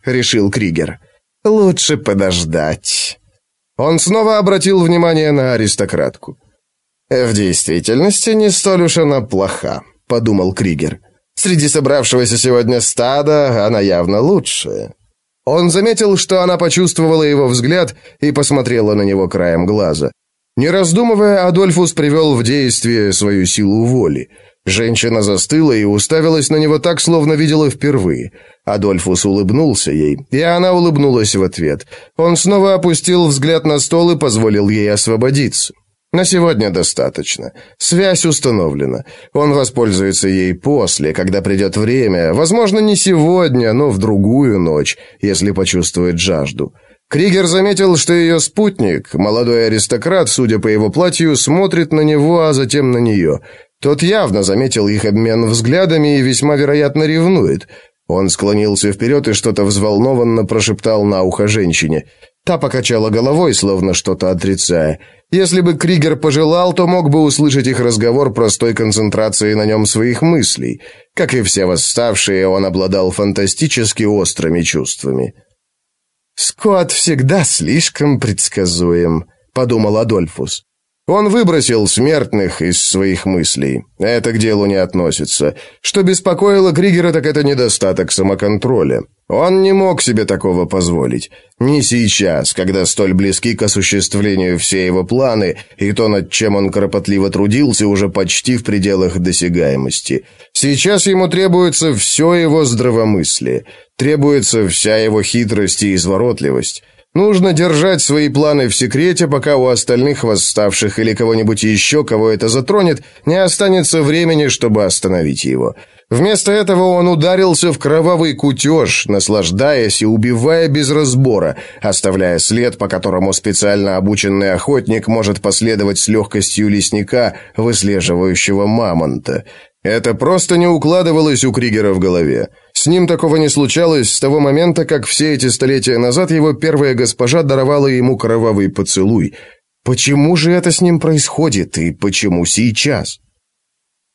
— решил Кригер. «Лучше подождать». Он снова обратил внимание на аристократку. «В действительности не столь уж она плоха», — подумал Кригер. «Среди собравшегося сегодня стада она явно лучшая». Он заметил, что она почувствовала его взгляд и посмотрела на него краем глаза. Не раздумывая, Адольфус привел в действие свою силу воли. Женщина застыла и уставилась на него так, словно видела впервые. Адольфус улыбнулся ей, и она улыбнулась в ответ. Он снова опустил взгляд на стол и позволил ей освободиться. На сегодня достаточно. Связь установлена. Он воспользуется ей после, когда придет время. Возможно, не сегодня, но в другую ночь, если почувствует жажду. Кригер заметил, что ее спутник, молодой аристократ, судя по его платью, смотрит на него, а затем на нее. Тот явно заметил их обмен взглядами и весьма вероятно ревнует. Он склонился вперед и что-то взволнованно прошептал на ухо женщине. Та покачала головой, словно что-то отрицая. Если бы Кригер пожелал, то мог бы услышать их разговор простой концентрацией на нем своих мыслей. Как и все восставшие, он обладал фантастически острыми чувствами. «Скотт всегда слишком предсказуем», — подумал Адольфус. Он выбросил смертных из своих мыслей. Это к делу не относится. Что беспокоило Кригера, так это недостаток самоконтроля. Он не мог себе такого позволить. Не сейчас, когда столь близки к осуществлению все его планы, и то, над чем он кропотливо трудился, уже почти в пределах досягаемости. Сейчас ему требуется все его здравомыслие, требуется вся его хитрость и изворотливость. Нужно держать свои планы в секрете, пока у остальных восставших или кого-нибудь еще, кого это затронет, не останется времени, чтобы остановить его. Вместо этого он ударился в кровавый кутеж, наслаждаясь и убивая без разбора, оставляя след, по которому специально обученный охотник может последовать с легкостью лесника, выслеживающего мамонта. Это просто не укладывалось у Кригера в голове. С ним такого не случалось с того момента, как все эти столетия назад его первая госпожа даровала ему кровавый поцелуй. Почему же это с ним происходит и почему сейчас?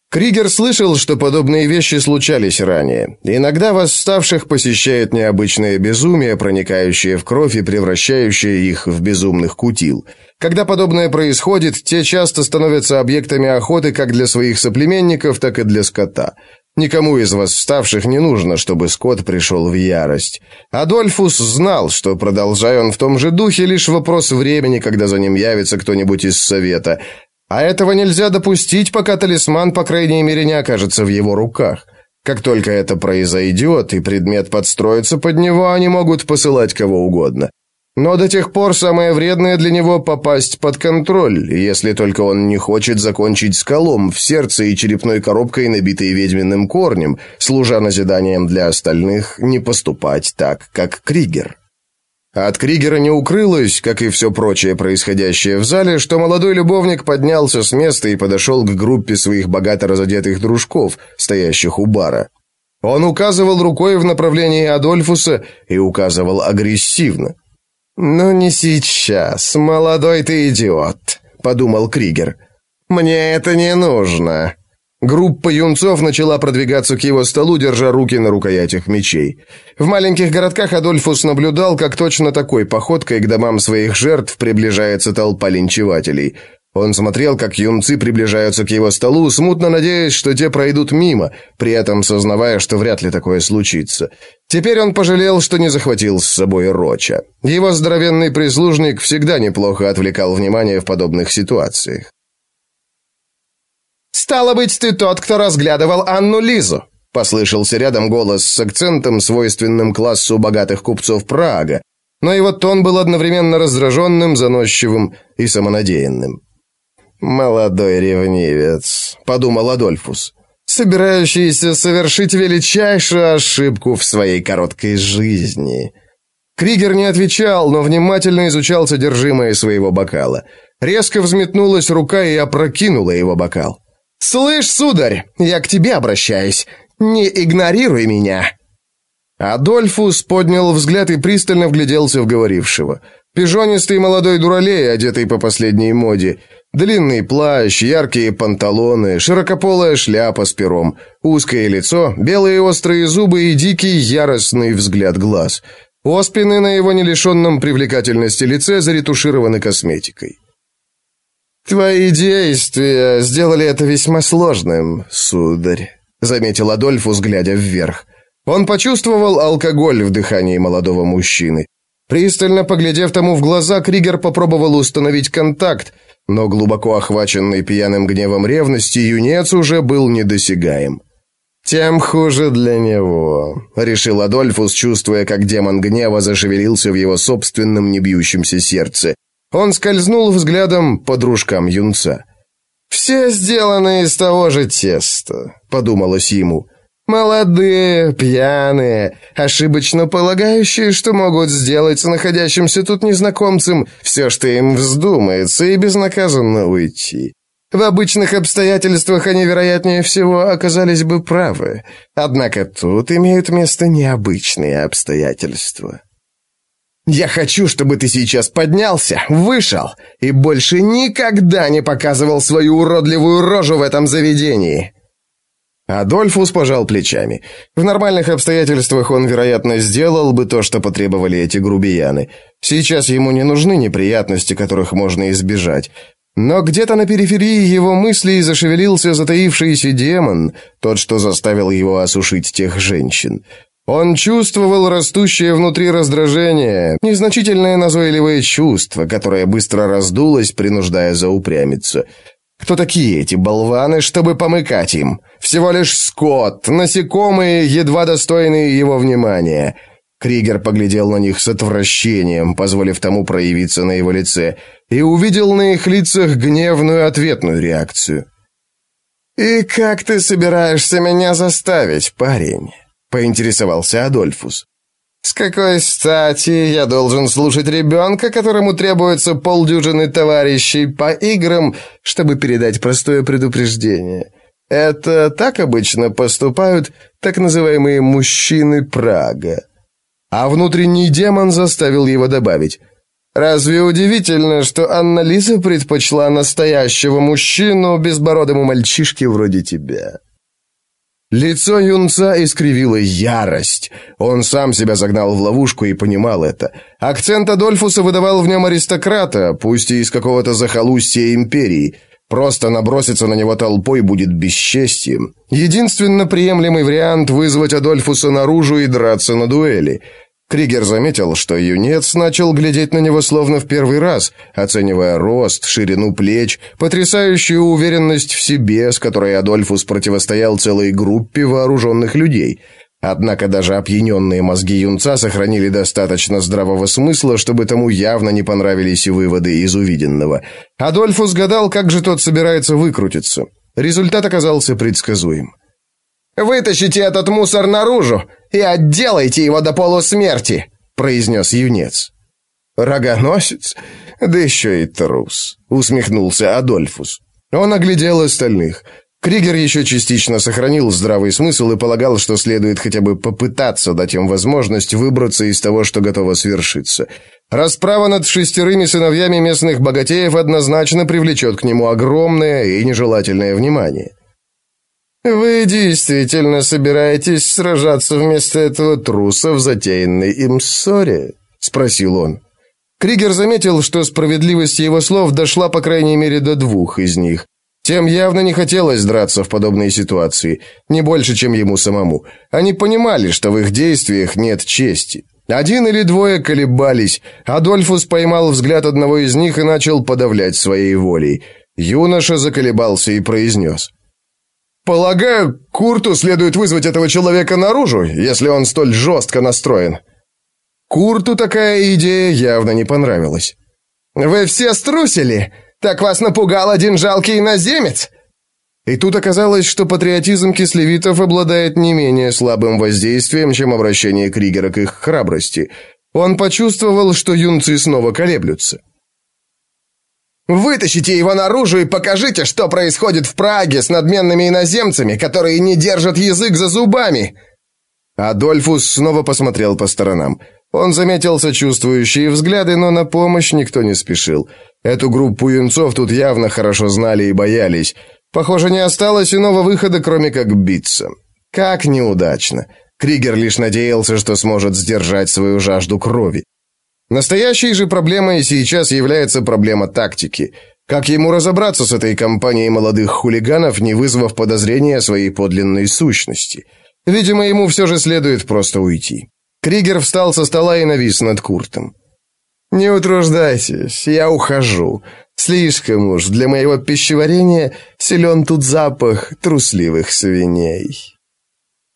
Кригер слышал, что подобные вещи случались ранее. Иногда восставших посещает необычное безумие, проникающее в кровь и превращающее их в безумных кутил. Когда подобное происходит, те часто становятся объектами охоты как для своих соплеменников, так и для скота. Никому из восставших не нужно, чтобы скот пришел в ярость. Адольфус знал, что, продолжая он в том же духе, лишь вопрос времени, когда за ним явится кто-нибудь из совета, а этого нельзя допустить, пока талисман, по крайней мере, не окажется в его руках. Как только это произойдет, и предмет подстроится под него, они могут посылать кого угодно. Но до тех пор самое вредное для него попасть под контроль, если только он не хочет закончить скалом в сердце и черепной коробкой, набитой ведьминым корнем, служа назиданием для остальных не поступать так, как Кригер. От Кригера не укрылось, как и все прочее происходящее в зале, что молодой любовник поднялся с места и подошел к группе своих богато разодетых дружков, стоящих у бара. Он указывал рукой в направлении Адольфуса и указывал агрессивно. «Ну не сейчас, молодой ты идиот», — подумал Кригер. «Мне это не нужно». Группа юнцов начала продвигаться к его столу, держа руки на рукоятях мечей. В маленьких городках Адольфус наблюдал, как точно такой походкой к домам своих жертв приближается толпа линчевателей. Он смотрел, как юнцы приближаются к его столу, смутно надеясь, что те пройдут мимо, при этом сознавая, что вряд ли такое случится. Теперь он пожалел, что не захватил с собой Роча. Его здоровенный прислужник всегда неплохо отвлекал внимание в подобных ситуациях. «Стало быть, ты тот, кто разглядывал Анну Лизу!» Послышался рядом голос с акцентом, свойственным классу богатых купцов Прага, но его тон был одновременно раздраженным, заносчивым и самонадеянным. «Молодой ревнивец», — подумал Адольфус, «собирающийся совершить величайшую ошибку в своей короткой жизни». Кригер не отвечал, но внимательно изучал содержимое своего бокала. Резко взметнулась рука и опрокинула его бокал. «Слышь, сударь, я к тебе обращаюсь. Не игнорируй меня!» Адольфус поднял взгляд и пристально вгляделся в говорившего. Пижонистый молодой дуралей, одетый по последней моде. Длинный плащ, яркие панталоны, широкополая шляпа с пером, узкое лицо, белые острые зубы и дикий яростный взгляд глаз. Оспины на его нелишенном привлекательности лице заретушированы косметикой. «Твои действия сделали это весьма сложным, сударь», — заметил Адольфус, глядя вверх. Он почувствовал алкоголь в дыхании молодого мужчины. Пристально поглядев тому в глаза, Кригер попробовал установить контакт, но глубоко охваченный пьяным гневом ревности юнец уже был недосягаем. «Тем хуже для него», — решил Адольфус, чувствуя, как демон гнева зашевелился в его собственном небьющемся сердце. Он скользнул взглядом по дружкам юнца. «Все сделаны из того же теста», — подумалось ему. Молодые, пьяные, ошибочно полагающие, что могут сделать с находящимся тут незнакомцем все, что им вздумается, и безнаказанно уйти. В обычных обстоятельствах они, вероятнее всего, оказались бы правы. Однако тут имеют место необычные обстоятельства. «Я хочу, чтобы ты сейчас поднялся, вышел и больше никогда не показывал свою уродливую рожу в этом заведении!» Адольфус пожал плечами. В нормальных обстоятельствах он, вероятно, сделал бы то, что потребовали эти грубияны. Сейчас ему не нужны неприятности, которых можно избежать. Но где-то на периферии его мыслей зашевелился затаившийся демон, тот, что заставил его осушить тех женщин. Он чувствовал растущее внутри раздражение, незначительное назойливое чувство, которое быстро раздулось, принуждая заупрямиться. Кто такие эти болваны, чтобы помыкать им? Всего лишь скот, насекомые, едва достойные его внимания. Кригер поглядел на них с отвращением, позволив тому проявиться на его лице, и увидел на их лицах гневную ответную реакцию. «И как ты собираешься меня заставить, парень?» — поинтересовался Адольфус. «С какой стати я должен слушать ребенка, которому требуется полдюжины товарищей по играм, чтобы передать простое предупреждение? Это так обычно поступают так называемые «мужчины Прага». А внутренний демон заставил его добавить. «Разве удивительно, что Анна-Лиза предпочла настоящего мужчину безбородому мальчишке вроде тебя?» Лицо юнца искривило ярость. Он сам себя загнал в ловушку и понимал это. Акцент Адольфуса выдавал в нем аристократа, пусть и из какого-то захолустья империи. Просто наброситься на него толпой будет бесчестием. Единственно приемлемый вариант вызвать Адольфуса наружу и драться на дуэли. Кригер заметил, что юнец начал глядеть на него словно в первый раз, оценивая рост, ширину плеч, потрясающую уверенность в себе, с которой Адольфус противостоял целой группе вооруженных людей. Однако даже опьяненные мозги юнца сохранили достаточно здравого смысла, чтобы тому явно не понравились выводы из увиденного. Адольфус гадал, как же тот собирается выкрутиться. Результат оказался предсказуем. «Вытащите этот мусор наружу и отделайте его до полусмерти», — произнес юнец. «Рогоносец? Да еще и трус», — усмехнулся Адольфус. Он оглядел остальных. Кригер еще частично сохранил здравый смысл и полагал, что следует хотя бы попытаться дать им возможность выбраться из того, что готово свершиться. Расправа над шестерыми сыновьями местных богатеев однозначно привлечет к нему огромное и нежелательное внимание. «Вы действительно собираетесь сражаться вместо этого труса в затеянной им ссоре?» — спросил он. Кригер заметил, что справедливость его слов дошла по крайней мере до двух из них. Тем явно не хотелось драться в подобной ситуации, не больше, чем ему самому. Они понимали, что в их действиях нет чести. Один или двое колебались. Адольфус поймал взгляд одного из них и начал подавлять своей волей. Юноша заколебался и произнес. Полагаю, Курту следует вызвать этого человека наружу, если он столь жестко настроен. Курту такая идея явно не понравилась. Вы все струсили? Так вас напугал один жалкий иноземец? И тут оказалось, что патриотизм кислевитов обладает не менее слабым воздействием, чем обращение Кригера к их храбрости. Он почувствовал, что юнцы снова колеблются. Вытащите его наружу и покажите, что происходит в Праге с надменными иноземцами, которые не держат язык за зубами!» Адольфус снова посмотрел по сторонам. Он заметил сочувствующие взгляды, но на помощь никто не спешил. Эту группу юнцов тут явно хорошо знали и боялись. Похоже, не осталось иного выхода, кроме как биться. Как неудачно. Кригер лишь надеялся, что сможет сдержать свою жажду крови. Настоящей же проблемой сейчас является проблема тактики. Как ему разобраться с этой компанией молодых хулиганов, не вызвав подозрения своей подлинной сущности? Видимо, ему все же следует просто уйти. Кригер встал со стола и навис над Куртом. «Не утруждайтесь, я ухожу. Слишком уж для моего пищеварения силен тут запах трусливых свиней».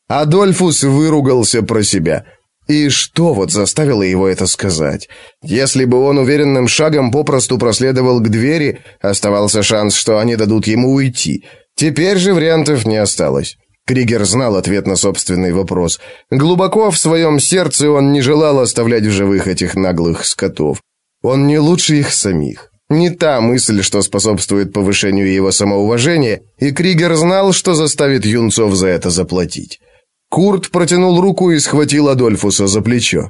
Адольфус выругался про себя. И что вот заставило его это сказать? Если бы он уверенным шагом попросту проследовал к двери, оставался шанс, что они дадут ему уйти. Теперь же вариантов не осталось. Кригер знал ответ на собственный вопрос. Глубоко в своем сердце он не желал оставлять в живых этих наглых скотов. Он не лучше их самих. Не та мысль, что способствует повышению его самоуважения, и Кригер знал, что заставит юнцов за это заплатить. Курт протянул руку и схватил Адольфуса за плечо.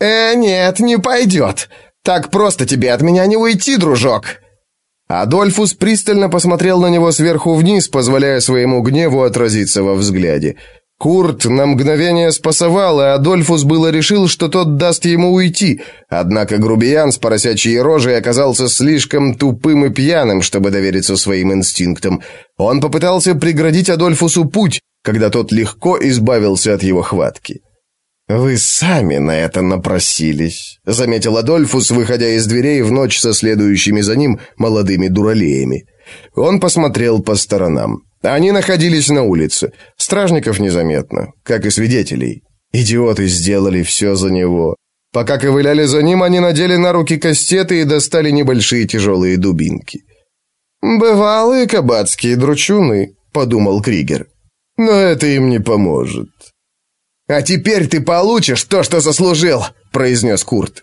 «Э, нет, не пойдет. Так просто тебе от меня не уйти, дружок!» Адольфус пристально посмотрел на него сверху вниз, позволяя своему гневу отразиться во взгляде. Курт на мгновение спасовал, и Адольфус было решил, что тот даст ему уйти, однако грубиян с поросячьей рожей оказался слишком тупым и пьяным, чтобы довериться своим инстинктам. Он попытался преградить Адольфусу путь, когда тот легко избавился от его хватки. «Вы сами на это напросились», — заметил Адольфус, выходя из дверей в ночь со следующими за ним молодыми дуралеями. Он посмотрел по сторонам. Они находились на улице. Стражников незаметно, как и свидетелей. Идиоты сделали все за него. Пока ковыляли за ним, они надели на руки кастеты и достали небольшие тяжелые дубинки. «Бывалые кабацкие дручуны», — подумал Кригер. Но это им не поможет. «А теперь ты получишь то, что заслужил», — произнес Курт.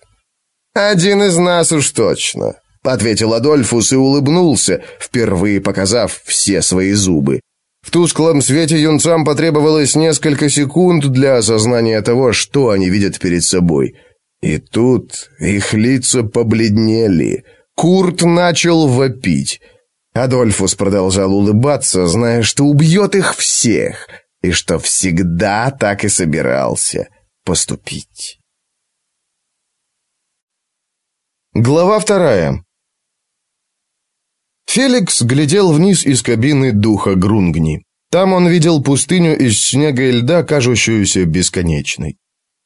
«Один из нас уж точно», — ответил Адольфус и улыбнулся, впервые показав все свои зубы. В тусклом свете юнцам потребовалось несколько секунд для осознания того, что они видят перед собой. И тут их лица побледнели. Курт начал вопить. Адольфус продолжал улыбаться, зная, что убьет их всех, и что всегда так и собирался поступить. Глава вторая. Феликс глядел вниз из кабины духа Грунгни. Там он видел пустыню из снега и льда, кажущуюся бесконечной.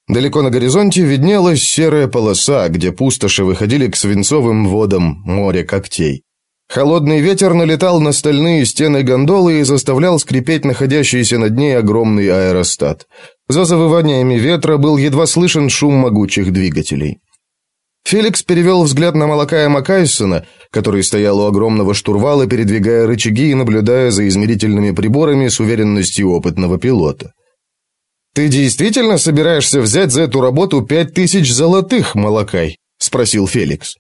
Далеко на горизонте виднелась серая полоса, где пустоши выходили к свинцовым водам моря когтей. Холодный ветер налетал на стальные стены гондолы и заставлял скрипеть находящийся над ней огромный аэростат. За завываниями ветра был едва слышен шум могучих двигателей. Феликс перевел взгляд на Малакая Макайсона, который стоял у огромного штурвала, передвигая рычаги и наблюдая за измерительными приборами с уверенностью опытного пилота. «Ты действительно собираешься взять за эту работу пять тысяч золотых, Малакай?» – спросил Феликс.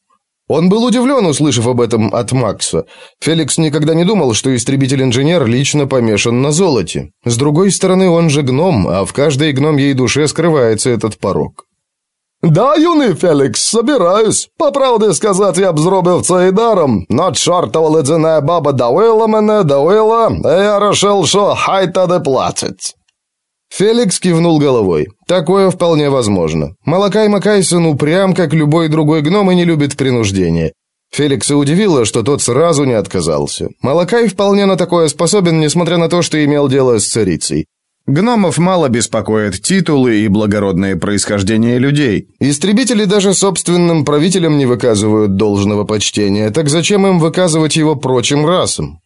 Он был удивлен, услышав об этом от Макса. Феликс никогда не думал, что истребитель-инженер лично помешан на золоте. С другой стороны, он же гном, а в каждой гномьей душе скрывается этот порог. «Да, юный Фелікс, собираюсь. По правді сказати, я б зробив це і даром, но чортова ледяна баба давила мене, давила, і я решил, що хай тоді платить». Феликс кивнул головой. Такое вполне возможно. Малакай Макайсон упрям, как любой другой гном, и не любит принуждения. Феликса удивило, что тот сразу не отказался. Малакай вполне на такое способен, несмотря на то, что имел дело с царицей. Гномов мало беспокоят титулы и благородное происхождение людей. Истребители даже собственным правителям не выказывают должного почтения, так зачем им выказывать его прочим расам?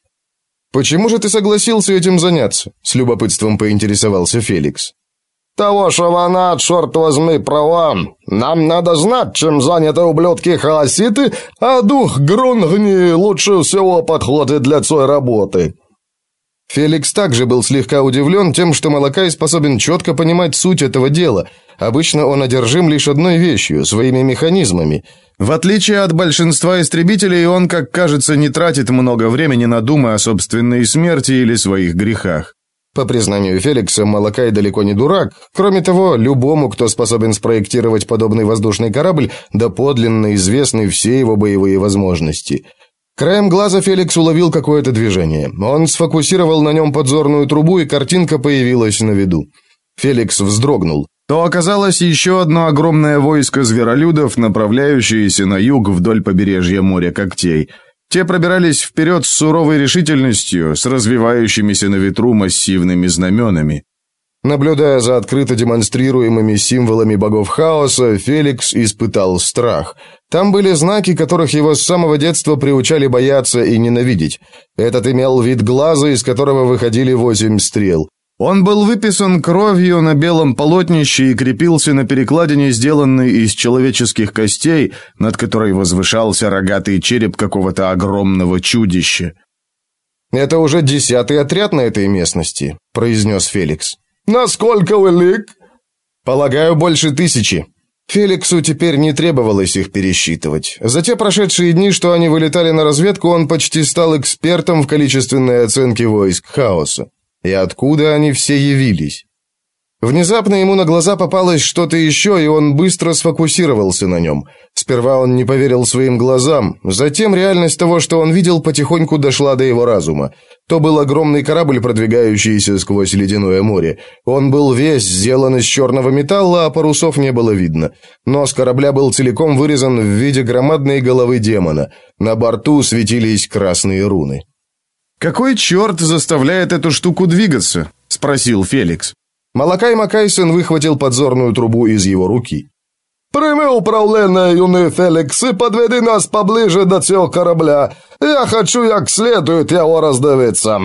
«Почему же ты согласился этим заняться?» — с любопытством поинтересовался Феликс. «Того, что она, черт возьми, права. Нам надо знать, чем заняты ублюдки-хаоситы, а дух Грунгни лучше всего подходит для той работы». Феликс также был слегка удивлен тем, что Малакай способен четко понимать суть этого дела. Обычно он одержим лишь одной вещью – своими механизмами. В отличие от большинства истребителей, он, как кажется, не тратит много времени на думы о собственной смерти или своих грехах. По признанию Феликса, Малакай далеко не дурак. Кроме того, любому, кто способен спроектировать подобный воздушный корабль, доподлинно известны все его боевые возможности. Краем глаза Феликс уловил какое-то движение. Он сфокусировал на нем подзорную трубу, и картинка появилась на виду. Феликс вздрогнул. То оказалось еще одно огромное войско зверолюдов, направляющееся на юг вдоль побережья моря когтей – те пробирались вперед с суровой решительностью, с развивающимися на ветру массивными знаменами. Наблюдая за открыто демонстрируемыми символами богов хаоса, Феликс испытал страх. Там были знаки, которых его с самого детства приучали бояться и ненавидеть. Этот имел вид глаза, из которого выходили восемь стрел. Он был выписан кровью на белом полотнище и крепился на перекладине, сделанной из человеческих костей, над которой возвышался рогатый череп какого-то огромного чудища. «Это уже десятый отряд на этой местности», — произнес Феликс. «Насколько велик?» «Полагаю, больше тысячи». Феликсу теперь не требовалось их пересчитывать. За те прошедшие дни, что они вылетали на разведку, он почти стал экспертом в количественной оценке войск хаоса. И откуда они все явились? Внезапно ему на глаза попалось что-то еще, и он быстро сфокусировался на нем. Сперва он не поверил своим глазам, затем реальность того, что он видел, потихоньку дошла до его разума. То был огромный корабль, продвигающийся сквозь ледяное море. Он был весь сделан из черного металла, а парусов не было видно. Нос корабля был целиком вырезан в виде громадной головы демона. На борту светились красные руны. «Какой черт заставляет эту штуку двигаться?» – спросил Феликс. Малакай Макайсон выхватил подзорную трубу из его руки. «Прими управление, юный Феликс, и подведи нас поближе до цього корабля. Я хочу як следует его раздавиться».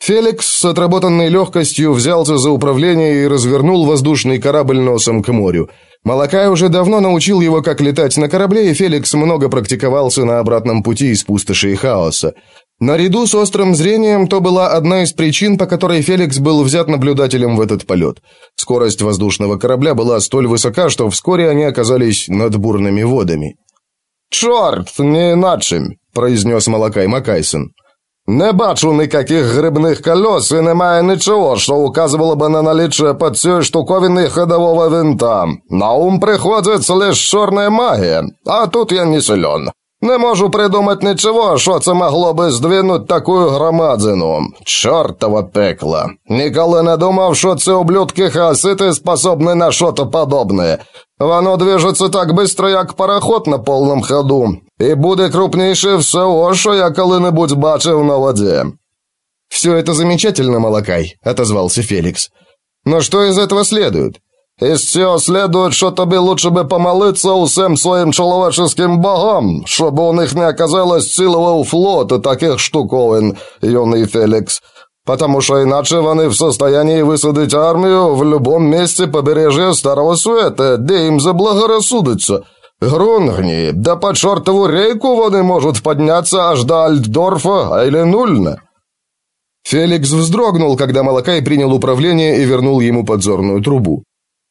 Феликс с отработанной легкостью взялся за управление и развернул воздушный корабль носом к морю. Малакай уже давно научил его, как летать на корабле, и Феликс много практиковался на обратном пути из пустоши и хаоса. Наряду с острым зрением, то была одна из причин, по которой Феликс был взят наблюдателем в этот полет. Скорость воздушного корабля была столь высока, что вскоре они оказались над бурными водами. «Чорт, не иначе», – произнес Малакай Макайсон. «Не бачу никаких грибных колес и немає ничего, что указывало бы на наличие под цієї штуковины ходового винта. На ум приходится лишь черная магия, а тут я не силен. Не можу придумати нічого, що це могло би здвинуть таку громадину. Чортова пекла. Ніколи не думав, що ці ублюдки хасити способні на щось подобне. Воно движеться так быстро, як пароход на повному ходу, і буде крупніше всього, що я коли-небудь бачив на воді. «Все это замечательно, Малакай», — отозвался Феликс. «Но что из этого следует?» Из цього следует, що тобі лучше би помолиться усім своїм чоловіческим богам, щоб у них не оказалось цілого флота таких штуковин, юний Фелікс. Потому що іначе вони в состоянии висадити армію в любом місці побережжя Старого Света, де їм заблагорассудиться. Грунгні, да по чортову рейку вони можуть піднятися аж до Альтдорфа или Нульна. Феликс вздрогнул, когда Малакай принял управление и вернул ему подзорную трубу.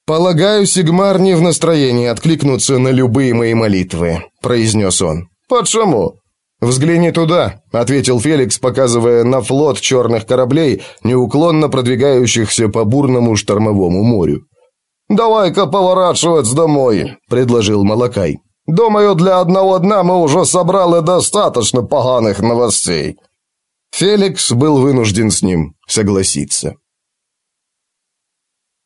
«Полагаю, Сигмар не в настроении откликнуться на любые мои молитвы», — произнес он. «Почему?» «Взгляни туда», — ответил Феликс, показывая на флот черных кораблей, неуклонно продвигающихся по бурному штормовому морю. «Давай-ка поворачивать домой», — предложил Малакай. «Думаю, для одного дня мы уже собрали достаточно поганых новостей». Феликс был вынужден с ним согласиться.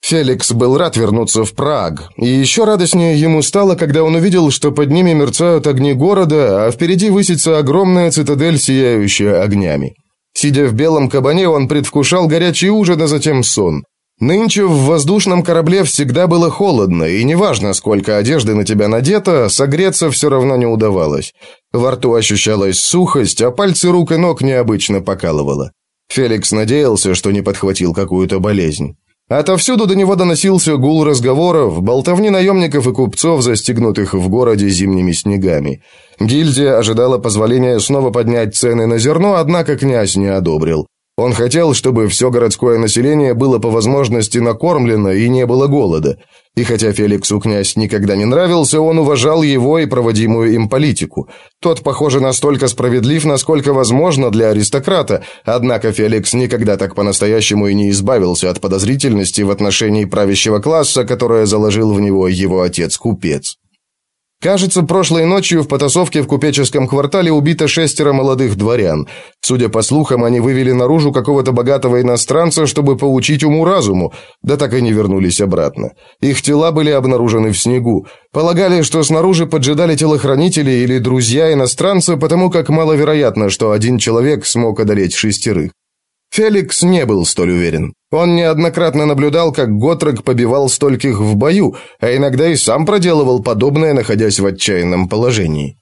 Феликс был рад вернуться в Праг, и еще радостнее ему стало, когда он увидел, что под ними мерцают огни города, а впереди высится огромная цитадель, сияющая огнями. Сидя в белом кабане, он предвкушал горячий ужин, а затем сон. Нынче в воздушном корабле всегда было холодно, и неважно, сколько одежды на тебя надето, согреться все равно не удавалось. Во рту ощущалась сухость, а пальцы рук и ног необычно покалывало. Феликс надеялся, что не подхватил какую-то болезнь. Отовсюду до него доносился гул разговоров, болтовни наемников и купцов, застегнутых в городе зимними снегами. Гильдия ожидала позволения снова поднять цены на зерно, однако князь не одобрил. Он хотел, чтобы все городское население было по возможности накормлено и не было голода. И хотя Феликсу князь никогда не нравился, он уважал его и проводимую им политику. Тот, похоже, настолько справедлив, насколько возможно для аристократа, однако Феликс никогда так по-настоящему и не избавился от подозрительности в отношении правящего класса, которое заложил в него его отец-купец. Кажется, прошлой ночью в потасовке в купеческом квартале убито шестеро молодых дворян. Судя по слухам, они вывели наружу какого-то богатого иностранца, чтобы поучить уму-разуму, да так и не вернулись обратно. Их тела были обнаружены в снегу. Полагали, что снаружи поджидали телохранители или друзья иностранца, потому как маловероятно, что один человек смог одолеть шестерых. Феликс не был столь уверен. Он неоднократно наблюдал, как Готрек побивал стольких в бою, а иногда и сам проделывал подобное, находясь в отчаянном положении.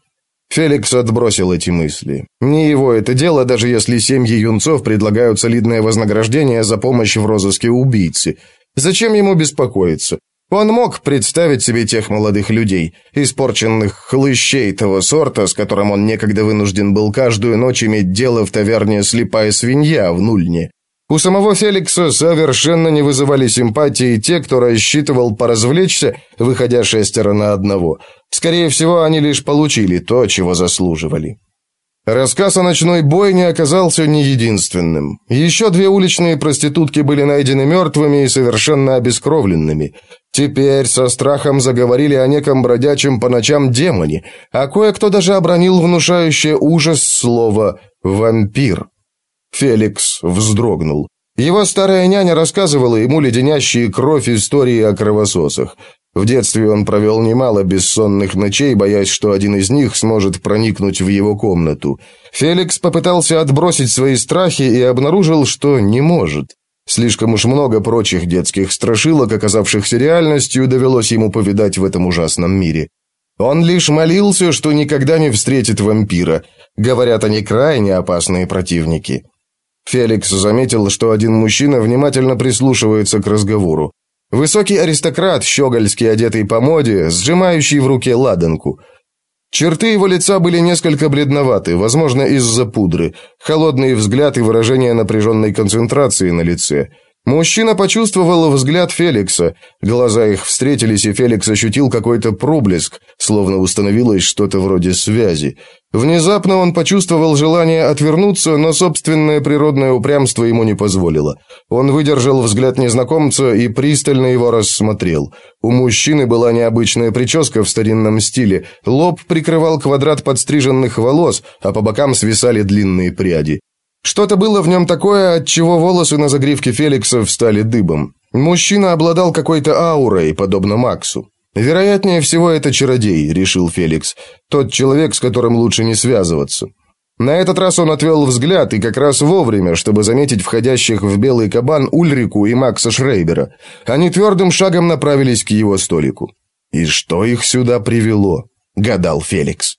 Феликс отбросил эти мысли. Не его это дело, даже если семьи юнцов предлагают солидное вознаграждение за помощь в розыске убийцы. Зачем ему беспокоиться? Он мог представить себе тех молодых людей, испорченных хлыщей того сорта, с которым он некогда вынужден был каждую ночь иметь дело в таверне «Слепая свинья» в Нульне. У самого Феликса совершенно не вызывали симпатии те, кто рассчитывал поразвлечься, выходя шестеро на одного. Скорее всего, они лишь получили то, чего заслуживали. Рассказ о ночной бойне оказался не единственным. Еще две уличные проститутки были найдены мертвыми и совершенно обескровленными. Теперь со страхом заговорили о неком бродячем по ночам демоне, а кое-кто даже обронил внушающее ужас слово «вампир». Феликс вздрогнул. Его старая няня рассказывала ему леденящие кровь истории о кровососах. В детстве он провел немало бессонных ночей, боясь, что один из них сможет проникнуть в его комнату. Феликс попытался отбросить свои страхи и обнаружил, что не может. Слишком уж много прочих детских страшилок, оказавшихся реальностью, довелось ему повидать в этом ужасном мире. Он лишь молился, что никогда не встретит вампира. Говорят, они крайне опасные противники. Феликс заметил, что один мужчина внимательно прислушивается к разговору. Высокий аристократ, щегольски одетый по моде, сжимающий в руке ладанку. Черты его лица были несколько бледноваты, возможно, из-за пудры, холодный взгляд и выражение напряженной концентрации на лице – Мужчина почувствовал взгляд Феликса. Глаза их встретились, и Феликс ощутил какой-то проблеск, словно установилось что-то вроде связи. Внезапно он почувствовал желание отвернуться, но собственное природное упрямство ему не позволило. Он выдержал взгляд незнакомца и пристально его рассмотрел. У мужчины была необычная прическа в старинном стиле, лоб прикрывал квадрат подстриженных волос, а по бокам свисали длинные пряди. Что-то было в нем такое, от чего волосы на загривке Феликса встали дыбом. Мужчина обладал какой-то аурой, подобно Максу. «Вероятнее всего, это чародей», — решил Феликс. «Тот человек, с которым лучше не связываться». На этот раз он отвел взгляд и как раз вовремя, чтобы заметить входящих в белый кабан Ульрику и Макса Шрейбера. Они твердым шагом направились к его столику. «И что их сюда привело?» — гадал Феликс.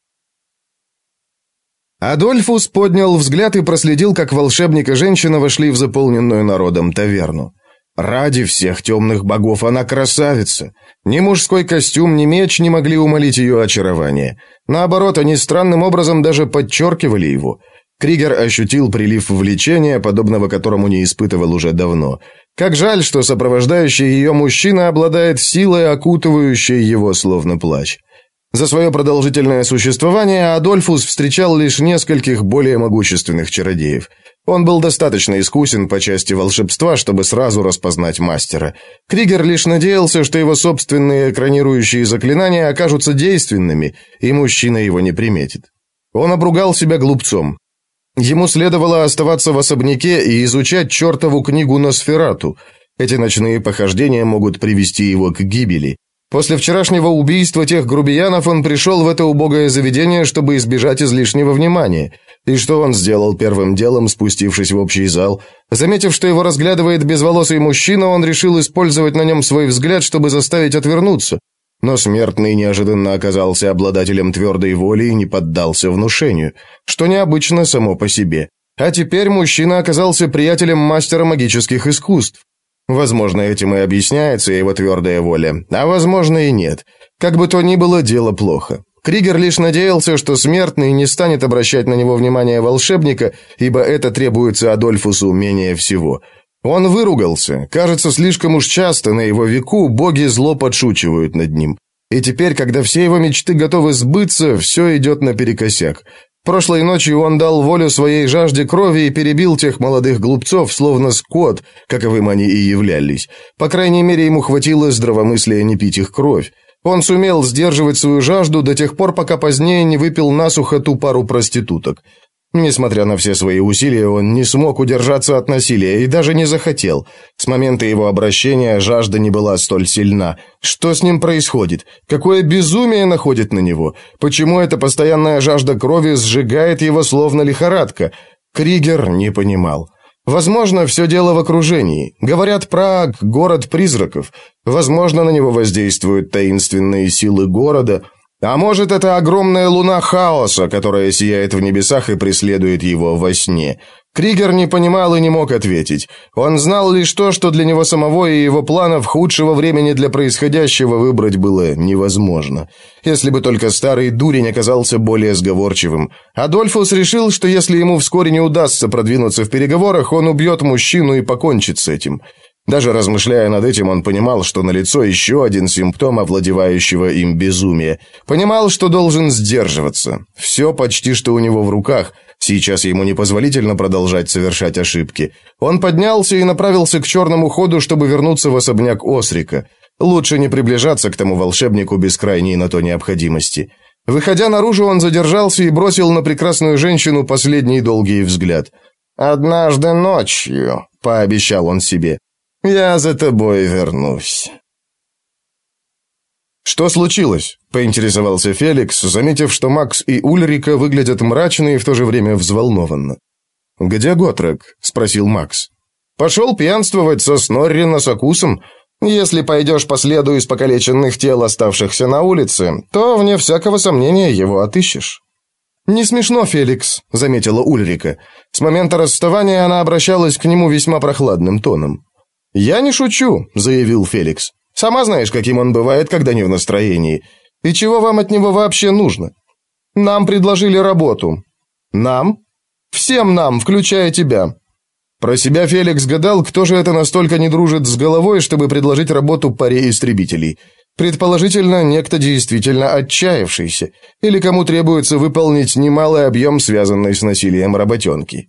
Адольфус поднял взгляд и проследил, как волшебник и женщина вошли в заполненную народом таверну. Ради всех темных богов она красавица. Ни мужской костюм, ни меч не могли умолить ее очарование. Наоборот, они странным образом даже подчеркивали его. Кригер ощутил прилив влечения, подобного которому не испытывал уже давно. Как жаль, что сопровождающий ее мужчина обладает силой, окутывающей его словно плащ. За свое продолжительное существование Адольфус встречал лишь нескольких более могущественных чародеев. Он был достаточно искусен по части волшебства, чтобы сразу распознать мастера. Кригер лишь надеялся, что его собственные экранирующие заклинания окажутся действенными, и мужчина его не приметит. Он обругал себя глупцом. Ему следовало оставаться в особняке и изучать чертову книгу Носферату. Эти ночные похождения могут привести его к гибели. После вчерашнего убийства тех грубиянов он пришел в это убогое заведение, чтобы избежать излишнего внимания. И что он сделал первым делом, спустившись в общий зал? Заметив, что его разглядывает безволосый мужчина, он решил использовать на нем свой взгляд, чтобы заставить отвернуться. Но смертный неожиданно оказался обладателем твердой воли и не поддался внушению, что необычно само по себе. А теперь мужчина оказался приятелем мастера магических искусств. Возможно, этим и объясняется его твердая воля, а возможно и нет. Как бы то ни было, дело плохо. Кригер лишь надеялся, что смертный не станет обращать на него внимание волшебника, ибо это требуется Адольфусу менее всего. Он выругался. Кажется, слишком уж часто на его веку боги зло подшучивают над ним. И теперь, когда все его мечты готовы сбыться, все идет наперекосяк. Прошлой ночью он дал волю своей жажде крови и перебил тех молодых глупцов, словно скот, каковым они и являлись. По крайней мере, ему хватило здравомыслия не пить их кровь. Он сумел сдерживать свою жажду до тех пор, пока позднее не выпил насухо ту пару проституток. Несмотря на все свои усилия, он не смог удержаться от насилия и даже не захотел. С момента его обращения жажда не была столь сильна. Что с ним происходит? Какое безумие находит на него? Почему эта постоянная жажда крови сжигает его словно лихорадка? Кригер не понимал. Возможно, все дело в окружении. Говорят, Праг – город призраков. Возможно, на него воздействуют таинственные силы города – а может, это огромная луна хаоса, которая сияет в небесах и преследует его во сне. Кригер не понимал и не мог ответить. Он знал лишь то, что для него самого и его планов худшего времени для происходящего выбрать было невозможно. Если бы только старый дурень оказался более сговорчивым. Адольфус решил, что если ему вскоре не удастся продвинуться в переговорах, он убьет мужчину и покончит с этим. Даже размышляя над этим, он понимал, что налицо еще один симптом овладевающего им безумия. Понимал, что должен сдерживаться. Все почти что у него в руках. Сейчас ему непозволительно продолжать совершать ошибки. Он поднялся и направился к черному ходу, чтобы вернуться в особняк Осрика. Лучше не приближаться к тому волшебнику без крайней на то необходимости. Выходя наружу, он задержался и бросил на прекрасную женщину последний долгий взгляд. «Однажды ночью», — пообещал он себе, я за тобой вернусь». «Что случилось?» – поинтересовался Феликс, заметив, что Макс и Ульрика выглядят мрачно и в то же время взволнованно. «Где Готрек?» – спросил Макс. «Пошел пьянствовать со Снорри Носокусом. Если пойдешь по следу из покалеченных тел, оставшихся на улице, то, вне всякого сомнения, его отыщешь». «Не смешно, Феликс», – заметила Ульрика. С момента расставания она обращалась к нему весьма прохладным тоном. «Я не шучу», — заявил Феликс. «Сама знаешь, каким он бывает, когда не в настроении. И чего вам от него вообще нужно? Нам предложили работу». «Нам?» «Всем нам, включая тебя». Про себя Феликс гадал, кто же это настолько не дружит с головой, чтобы предложить работу паре истребителей. Предположительно, некто действительно отчаявшийся, или кому требуется выполнить немалый объем, связанный с насилием работенки.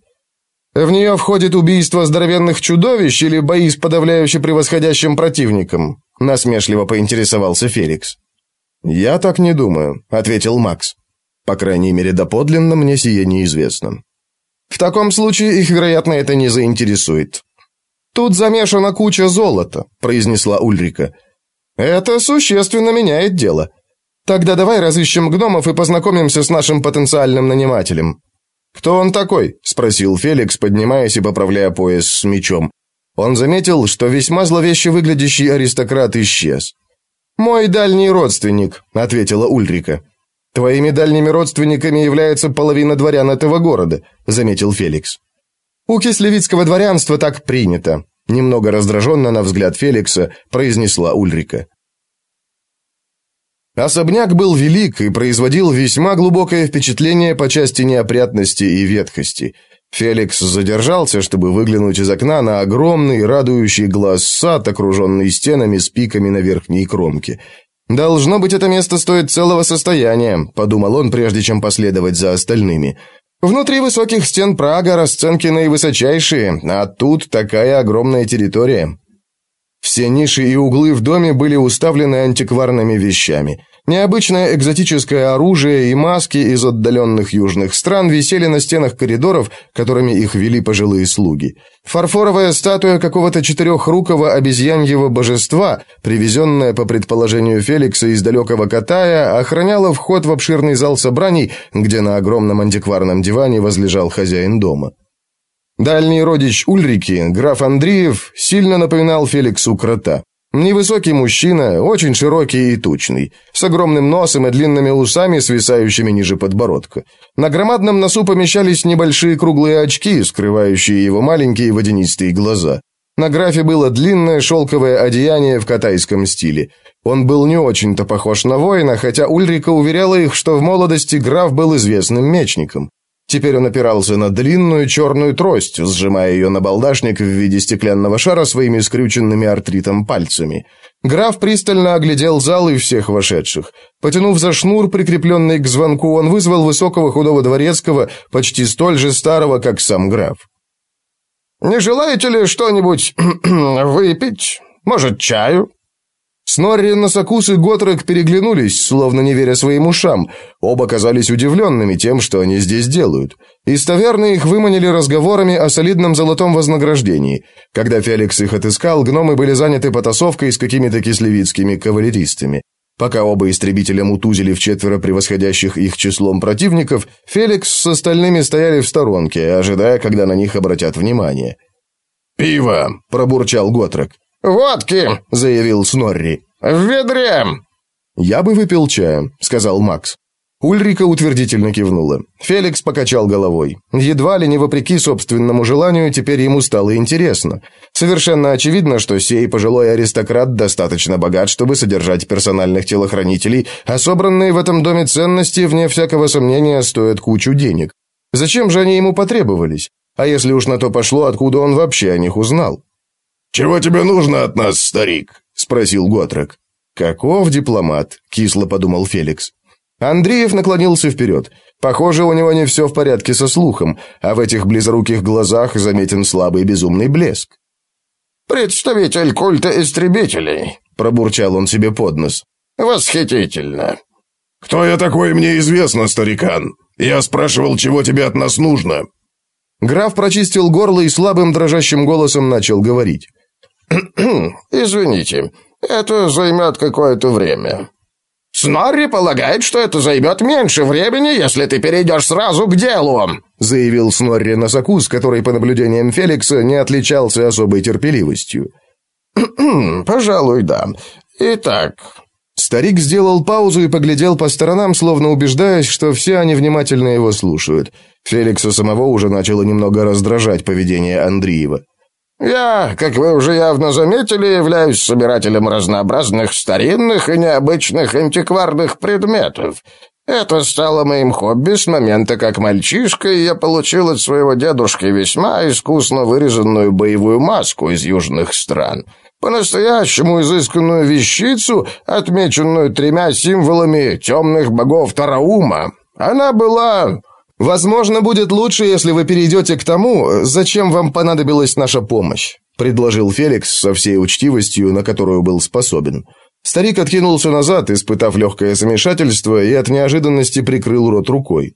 В нее входит убийство здоровенных чудовищ или бои с подавляюще превосходящим противником?» Насмешливо поинтересовался Феликс. «Я так не думаю», — ответил Макс. «По крайней мере, доподлинно мне сие неизвестно». «В таком случае их, вероятно, это не заинтересует». «Тут замешана куча золота», — произнесла Ульрика. «Это существенно меняет дело. Тогда давай разыщем гномов и познакомимся с нашим потенциальным нанимателем». «Кто он такой?» – спросил Феликс, поднимаясь и поправляя пояс с мечом. Он заметил, что весьма зловеще выглядящий аристократ исчез. «Мой дальний родственник», – ответила Ульрика. «Твоими дальними родственниками является половина дворян этого города», – заметил Феликс. «У кислевицкого дворянства так принято», – немного раздраженно на взгляд Феликса произнесла Ульрика. Особняк был велик и производил весьма глубокое впечатление по части неопрятности и ветхости. Феликс задержался, чтобы выглянуть из окна на огромный, радующий глаз сад, окруженный стенами с пиками на верхней кромке. «Должно быть, это место стоит целого состояния», — подумал он, прежде чем последовать за остальными. «Внутри высоких стен Прага расценки наивысочайшие, а тут такая огромная территория». Все ниши и углы в доме были уставлены антикварными вещами. Необычное экзотическое оружие и маски из отдаленных южных стран висели на стенах коридоров, которыми их вели пожилые слуги. Фарфоровая статуя какого-то четырехрукого обезьяньего божества, привезенная по предположению Феликса из далекого Катая, охраняла вход в обширный зал собраний, где на огромном антикварном диване возлежал хозяин дома. Дальний родич Ульрики, граф Андреев, сильно напоминал Феликсу крота. Невысокий мужчина, очень широкий и тучный, с огромным носом и длинными усами, свисающими ниже подбородка. На громадном носу помещались небольшие круглые очки, скрывающие его маленькие водянистые глаза. На графе было длинное шелковое одеяние в катайском стиле. Он был не очень-то похож на воина, хотя Ульрика уверяла их, что в молодости граф был известным мечником. Теперь он опирался на длинную черную трость, сжимая ее на балдашник в виде стеклянного шара своими скрюченными артритом пальцами. Граф пристально оглядел зал и всех вошедших. Потянув за шнур, прикрепленный к звонку, он вызвал высокого худого дворецкого, почти столь же старого, как сам граф. «Не желаете ли что-нибудь выпить? Может, чаю?» Снорри, Носокус и Готрек переглянулись, словно не веря своим ушам. Оба казались удивленными тем, что они здесь делают. Из таверны их выманили разговорами о солидном золотом вознаграждении. Когда Феликс их отыскал, гномы были заняты потасовкой с какими-то кислевицкими кавалеристами. Пока оба истребителя мутузили в четверо превосходящих их числом противников, Феликс с остальными стояли в сторонке, ожидая, когда на них обратят внимание. «Пиво!» – пробурчал Готрек. «Водки!» — заявил Снорри. «В ведре!» «Я бы выпил чая», — сказал Макс. Ульрика утвердительно кивнула. Феликс покачал головой. Едва ли не вопреки собственному желанию, теперь ему стало интересно. Совершенно очевидно, что сей пожилой аристократ достаточно богат, чтобы содержать персональных телохранителей, а собранные в этом доме ценности, вне всякого сомнения, стоят кучу денег. Зачем же они ему потребовались? А если уж на то пошло, откуда он вообще о них узнал? «Чего тебе нужно от нас, старик?» — спросил Готрек. «Каков дипломат?» — кисло подумал Феликс. Андреев наклонился вперед. Похоже, у него не все в порядке со слухом, а в этих близоруких глазах заметен слабый безумный блеск. «Представитель культа истребителей», — пробурчал он себе под нос. «Восхитительно». «Кто я такой, мне известно, старикан. Я спрашивал, чего тебе от нас нужно». Граф прочистил горло и слабым дрожащим голосом начал говорить. «Извините, это займет какое-то время». «Снорри полагает, что это займет меньше времени, если ты перейдешь сразу к делу», заявил Снорри Носокус, который, по наблюдениям Феликса, не отличался особой терпеливостью. «Пожалуй, да. Итак...» Старик сделал паузу и поглядел по сторонам, словно убеждаясь, что все они внимательно его слушают. Феликса самого уже начало немного раздражать поведение Андреева. «Я, как вы уже явно заметили, являюсь собирателем разнообразных старинных и необычных антикварных предметов. Это стало моим хобби с момента, как мальчишка, и я получил от своего дедушки весьма искусно вырезанную боевую маску из южных стран. По-настоящему изысканную вещицу, отмеченную тремя символами темных богов Тараума. Она была «Возможно, будет лучше, если вы перейдете к тому, зачем вам понадобилась наша помощь», предложил Феликс со всей учтивостью, на которую был способен. Старик откинулся назад, испытав легкое замешательство, и от неожиданности прикрыл рот рукой.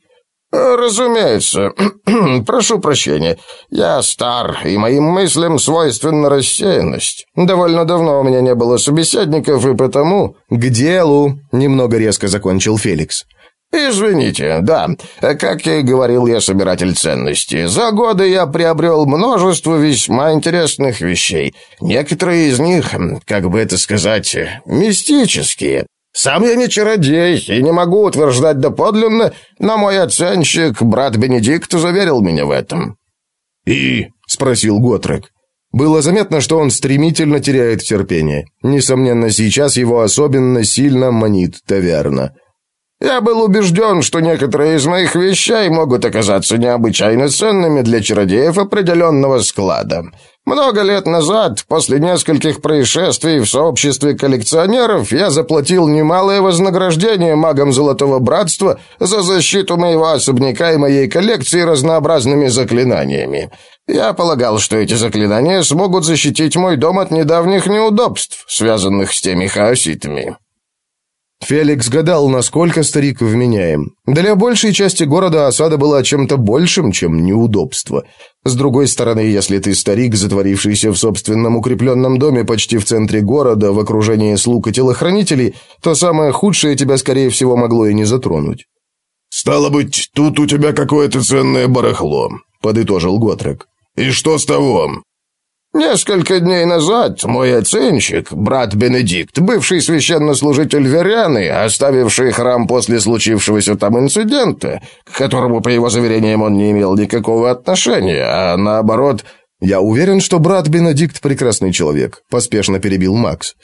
«Разумеется. Прошу прощения. Я стар, и моим мыслям свойственна рассеянность. Довольно давно у меня не было собеседников, и потому...» «К делу!» — немного резко закончил Феликс. «Извините, да. Как я и говорил, я собиратель ценностей. За годы я приобрел множество весьма интересных вещей. Некоторые из них, как бы это сказать, мистические. Сам я не чародей и не могу утверждать доподлинно, но мой оценщик, брат Бенедикт, заверил меня в этом». «И?» — спросил Готрек. Было заметно, что он стремительно теряет терпение. Несомненно, сейчас его особенно сильно манит таверна. Я был убежден, что некоторые из моих вещей могут оказаться необычайно ценными для чародеев определенного склада. Много лет назад, после нескольких происшествий в сообществе коллекционеров, я заплатил немалое вознаграждение магам Золотого Братства за защиту моего особняка и моей коллекции разнообразными заклинаниями. Я полагал, что эти заклинания смогут защитить мой дом от недавних неудобств, связанных с теми хаоситами. Феликс гадал, насколько старик вменяем. Для большей части города осада была чем-то большим, чем неудобство. С другой стороны, если ты старик, затворившийся в собственном укрепленном доме почти в центре города, в окружении слуг и телохранителей, то самое худшее тебя, скорее всего, могло и не затронуть. «Стало быть, тут у тебя какое-то ценное барахло», — подытожил Готрек. «И что с того?» Несколько дней назад мой оценщик, брат Бенедикт, бывший священнослужитель Веряны, оставивший храм после случившегося там инцидента, к которому, по его заверениям, он не имел никакого отношения, а наоборот... «Я уверен, что брат Бенедикт прекрасный человек», — поспешно перебил Макс.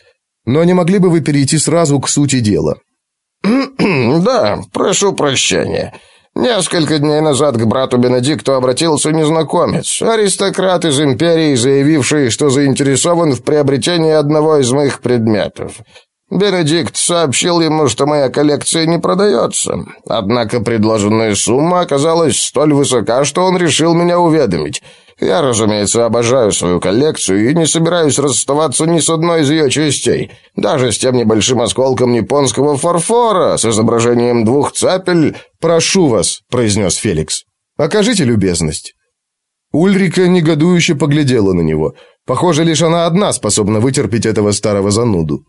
«Но не могли бы вы перейти сразу к сути дела?» «Да, прошу прощения. Несколько дней назад к брату Бенедикту обратился незнакомец, аристократ из империи, заявивший, что заинтересован в приобретении одного из моих предметов. Бенедикт сообщил ему, что моя коллекция не продается. Однако предложенная сумма оказалась столь высока, что он решил меня уведомить. Я, разумеется, обожаю свою коллекцию и не собираюсь расставаться ни с одной из ее частей, даже с тем небольшим осколком японского фарфора с изображением двух цапель. «Прошу вас», — произнес Феликс, — «окажите любезность». Ульрика негодующе поглядела на него. Похоже, лишь она одна способна вытерпеть этого старого зануду.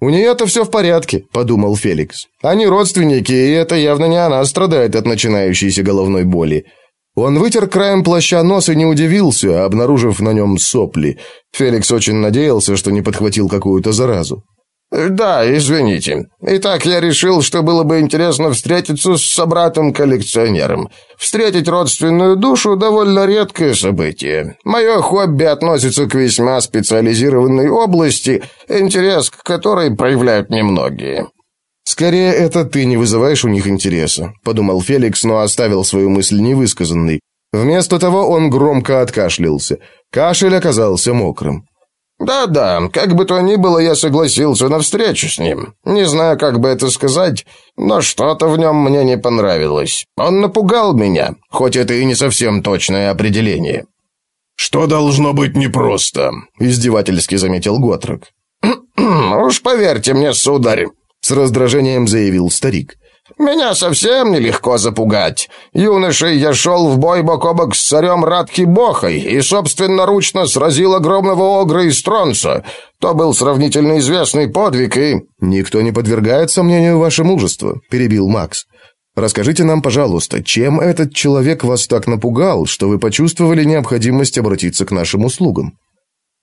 «У нее-то все в порядке», — подумал Феликс. «Они родственники, и это явно не она страдает от начинающейся головной боли. Он вытер краем плаща нос и не удивился, обнаружив на нем сопли. Феликс очень надеялся, что не подхватил какую-то заразу. «Да, извините. Итак, я решил, что было бы интересно встретиться с собратом-коллекционером. Встретить родственную душу – довольно редкое событие. Мое хобби относится к весьма специализированной области, интерес к которой проявляют немногие. «Скорее, это ты не вызываешь у них интереса», — подумал Феликс, но оставил свою мысль невысказанной. Вместо того он громко откашлялся. Кашель оказался мокрым. «Да-да, как бы то ни было, я согласился на встречу с ним. Не знаю, как бы это сказать, но что-то в нем мне не понравилось. Он напугал меня, хоть это и не совсем точное определение». «Что должно быть непросто?» — издевательски заметил Готрок. «Уж поверьте мне, сударь, раздражением заявил старик. «Меня совсем нелегко запугать. Юношей я шел в бой бок о бок с царем Радки Бохой и собственноручно сразил огромного огра из Тронца. То был сравнительно известный подвиг и...» «Никто не подвергает сомнению ваше мужество», — перебил Макс. «Расскажите нам, пожалуйста, чем этот человек вас так напугал, что вы почувствовали необходимость обратиться к нашим услугам?»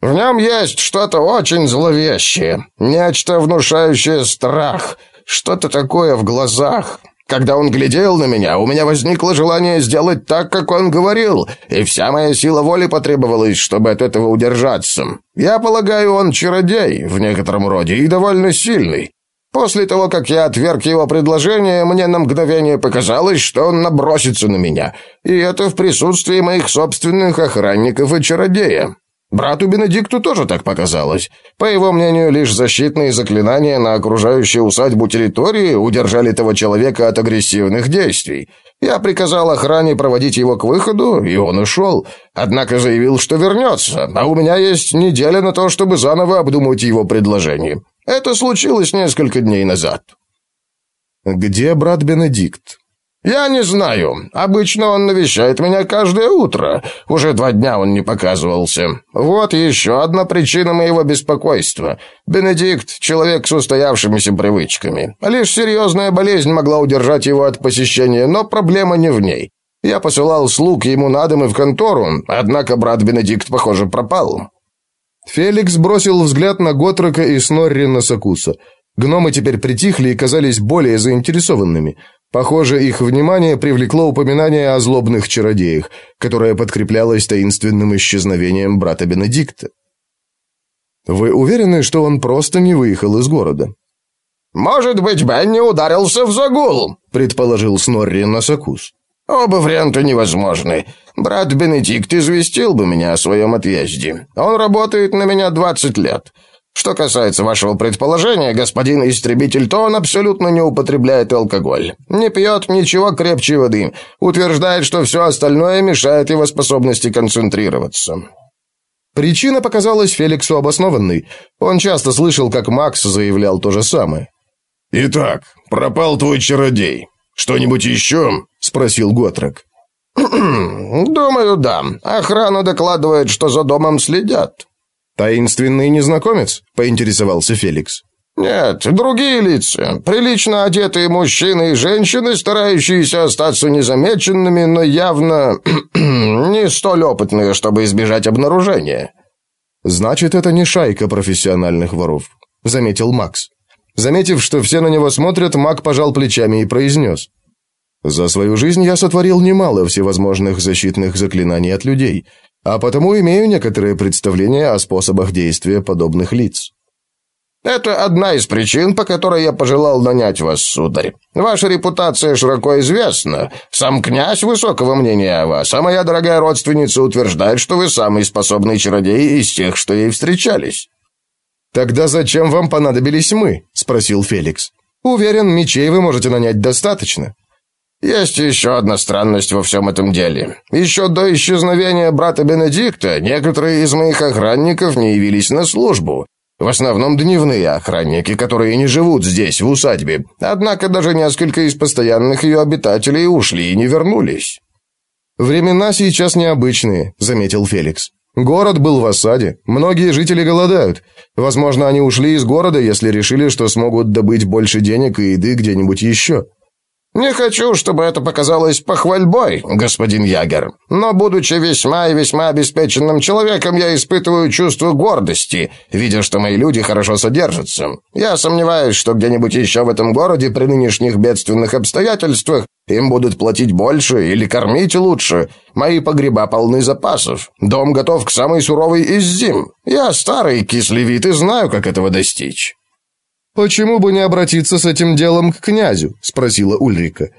В нем есть что-то очень зловещее, нечто внушающее страх, что-то такое в глазах. Когда он глядел на меня, у меня возникло желание сделать так, как он говорил, и вся моя сила воли потребовалась, чтобы от этого удержаться. Я полагаю, он чародей в некотором роде и довольно сильный. После того, как я отверг его предложение, мне на мгновение показалось, что он набросится на меня, и это в присутствии моих собственных охранников и чародея. Брату Бенедикту тоже так показалось. По его мнению, лишь защитные заклинания на окружающей усадьбу территории удержали того человека от агрессивных действий. Я приказал охране проводить его к выходу, и он ушел. Однако заявил, что вернется, а у меня есть неделя на то, чтобы заново обдумать его предложение. Это случилось несколько дней назад. «Где брат Бенедикт?» «Я не знаю. Обычно он навещает меня каждое утро. Уже два дня он не показывался. Вот еще одна причина моего беспокойства. Бенедикт — человек с устоявшимися привычками. Лишь серьезная болезнь могла удержать его от посещения, но проблема не в ней. Я посылал слуг ему на дом и в контору, однако брат Бенедикт, похоже, пропал». Феликс бросил взгляд на Готрока и Снорри Носокуса. Гномы теперь притихли и казались более заинтересованными — Похоже, их внимание привлекло упоминание о злобных чародеях, которое подкреплялось таинственным исчезновением брата Бенедикта. Вы уверены, что он просто не выехал из города? Может быть, Бенни ударился в загул, предположил Снорри Носокус. Оба варианта невозможны. Брат Бенедикт известил бы меня о своем отъезде. Он работает на меня двадцать лет. Что касается вашего предположения, господин истребитель, то он абсолютно не употребляет алкоголь. Не пьет ничего крепче воды. Утверждает, что все остальное мешает его способности концентрироваться. Причина показалась Феликсу обоснованной. Он часто слышал, как Макс заявлял то же самое. «Итак, пропал твой чародей. Что-нибудь еще?» — спросил Готрек. «Думаю, да. Охрана докладывает, что за домом следят». «Таинственный незнакомец?» – поинтересовался Феликс. «Нет, другие лица. Прилично одетые мужчины и женщины, старающиеся остаться незамеченными, но явно не столь опытные, чтобы избежать обнаружения». «Значит, это не шайка профессиональных воров», — заметил Макс. Заметив, что все на него смотрят, Мак пожал плечами и произнес. «За свою жизнь я сотворил немало всевозможных защитных заклинаний от людей, а потому имею некоторые представления о способах действия подобных лиц. Это одна из причин, по которой я пожелал нанять вас, сударь. Ваша репутация широко известна. Сам князь высокого мнения о вас, а моя дорогая родственница утверждает, что вы самый способный чародей из тех, что ей встречались». «Тогда зачем вам понадобились мы?» — спросил Феликс. «Уверен, мечей вы можете нанять достаточно». «Есть еще одна странность во всем этом деле. Еще до исчезновения брата Бенедикта некоторые из моих охранников не явились на службу. В основном дневные охранники, которые не живут здесь, в усадьбе. Однако даже несколько из постоянных ее обитателей ушли и не вернулись». «Времена сейчас необычные», — заметил Феликс. «Город был в осаде. Многие жители голодают. Возможно, они ушли из города, если решили, что смогут добыть больше денег и еды где-нибудь еще». «Не хочу, чтобы это показалось похвальбой, господин Ягер, но, будучи весьма и весьма обеспеченным человеком, я испытываю чувство гордости, видя, что мои люди хорошо содержатся. Я сомневаюсь, что где-нибудь еще в этом городе при нынешних бедственных обстоятельствах им будут платить больше или кормить лучше. Мои погреба полны запасов. Дом готов к самой суровой из зим. Я старый кислый вид и знаю, как этого достичь». «Почему бы не обратиться с этим делом к князю?» — спросила Ульрика.